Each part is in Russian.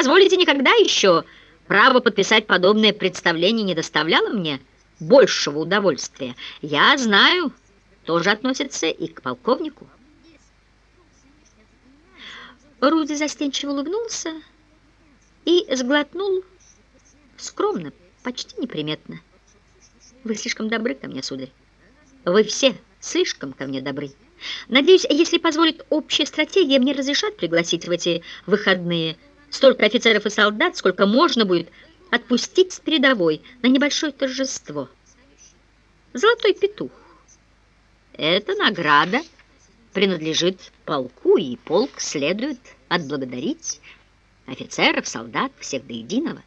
позволите, никогда еще право подписать подобное представление не доставляло мне большего удовольствия. Я знаю, тоже относится и к полковнику. Руди застенчиво улыбнулся и сглотнул скромно, почти неприметно. Вы слишком добры ко мне, сударь. Вы все слишком ко мне добры. Надеюсь, если позволит общая стратегия, мне разрешат пригласить в эти выходные столько офицеров и солдат, сколько можно будет отпустить с передовой на небольшое торжество. Золотой петух. Эта награда принадлежит полку, и полк следует отблагодарить офицеров, солдат, всех до единого.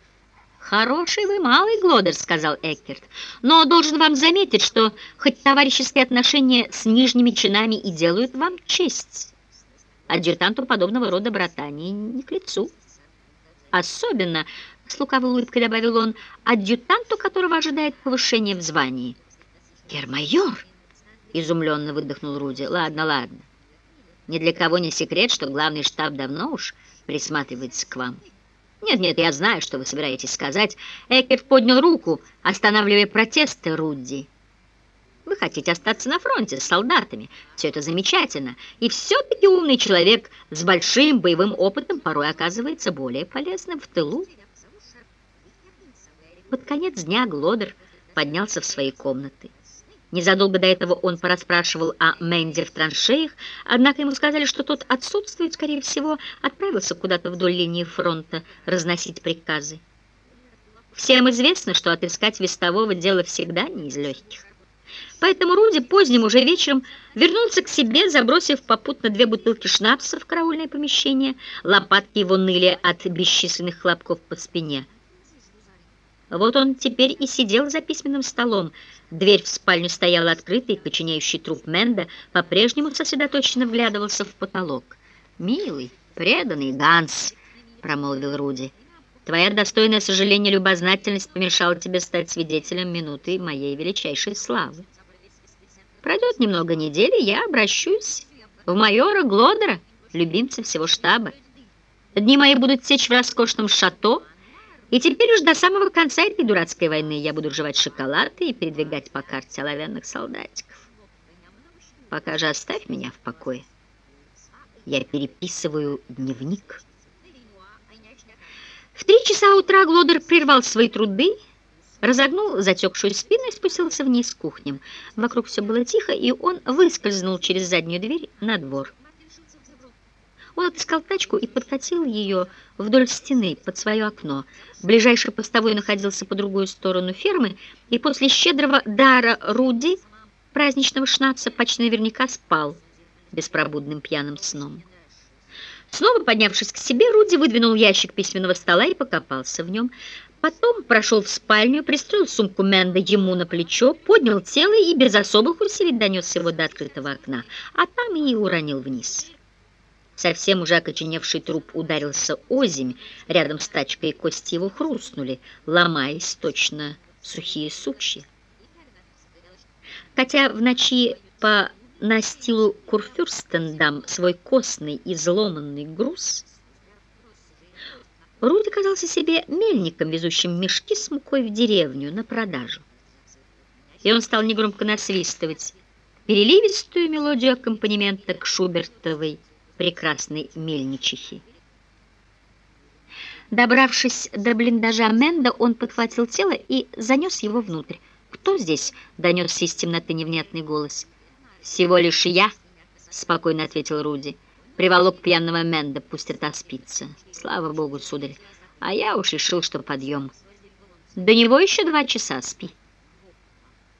«Хороший вы малый, Глодер», — сказал Эккерт, «но должен вам заметить, что хоть товарищеские отношения с нижними чинами и делают вам честь, адъютанту подобного рода братания не к лицу. Особенно, — с лукавой улыбкой добавил он, — адъютанту, которого ожидает повышение в звании». «Гермайор!» — изумленно выдохнул Руди. «Ладно, ладно. Ни для кого не секрет, что главный штаб давно уж присматривается к вам». «Нет-нет, я знаю, что вы собираетесь сказать». Эккерт поднял руку, останавливая протесты Рудди. «Вы хотите остаться на фронте с солдатами. Все это замечательно. И все-таки умный человек с большим боевым опытом порой оказывается более полезным в тылу». Под конец дня Глодер поднялся в свои комнаты. Незадолго до этого он порасспрашивал о Мэнди в траншеях, однако ему сказали, что тот отсутствует, скорее всего, отправился куда-то вдоль линии фронта разносить приказы. Всем известно, что отыскать вестового дело всегда не из легких. Поэтому Руди поздним уже вечером вернулся к себе, забросив попутно две бутылки шнапса в караульное помещение. Лопатки его ныли от бесчисленных хлопков по спине. Вот он теперь и сидел за письменным столом. Дверь в спальню стояла открытой, коченеющий труп Менда по-прежнему сосредоточенно вглядывался в потолок. «Милый, преданный Ганс», — промолвил Руди, — «твоя достойная сожаление любознательность помешала тебе стать свидетелем минуты моей величайшей славы. Пройдет немного недели, я обращусь в майора Глодера, любимца всего штаба. Дни мои будут течь в роскошном шато, и теперь уж до самого конца этой дурацкой войны я буду жевать шоколады и передвигать по карте оловянных солдатиков. Пока же оставь меня в покое. Я переписываю дневник. В три часа утра Глодер прервал свои труды, разогнул затекшую спину и спустился вниз к кухням. Вокруг все было тихо, и он выскользнул через заднюю дверь на двор. Он отыскал тачку и подкатил ее вдоль стены под свое окно. Ближайший постовой находился по другую сторону фермы, и после щедрого дара Руди, праздничного шнапса, почти наверняка спал беспробудным пьяным сном. Снова поднявшись к себе, Руди выдвинул ящик письменного стола и покопался в нем. Потом прошел в спальню, пристроил сумку Мэнда ему на плечо, поднял тело и без особых усилий донес его до открытого окна, а там и уронил вниз. Совсем уже окоченевший труп ударился озимь, рядом с тачкой кости его хрустнули, ломаясь точно сухие сучья. Хотя в ночи по настилу Курфюрстендам свой костный изломанный груз, Руди казался себе мельником, везущим мешки с мукой в деревню на продажу. И он стал негромко насвистывать переливистую мелодию аккомпанемента к Шубертовой прекрасной мельничихи. Добравшись до блиндажа Менда, он подхватил тело и занес его внутрь. «Кто здесь?» — донесся из темноты невнятный голос. «Всего лишь я», — спокойно ответил Руди. «Приволок пьяного Менда, пусть отоспится. Слава богу, сударь. А я уж решил, что подъем. До него еще два часа спи.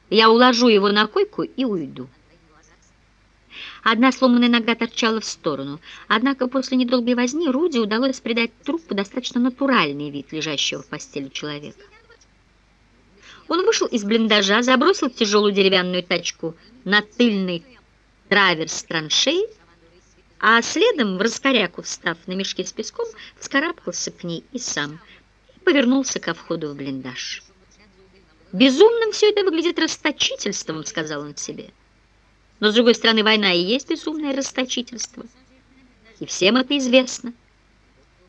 Я уложу его на койку и уйду». Одна сломанная нога торчала в сторону. Однако после недолгой возни Руди удалось придать трупу достаточно натуральный вид лежащего в постели человека. Он вышел из блиндажа, забросил тяжелую деревянную тачку на тыльный траверс траншеи, а следом, в раскоряку встав на мешки с песком, вскарабкался к ней и сам, и повернулся ко входу в блиндаж. «Безумным все это выглядит расточительством», — сказал он себе. Но, с другой стороны, война и есть безумное расточительство. И всем это известно.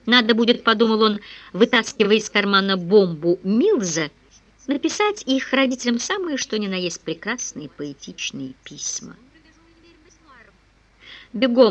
Надо будет, подумал он, вытаскивая из кармана бомбу Милза, написать их родителям самые что ни на есть прекрасные поэтичные письма. Бегом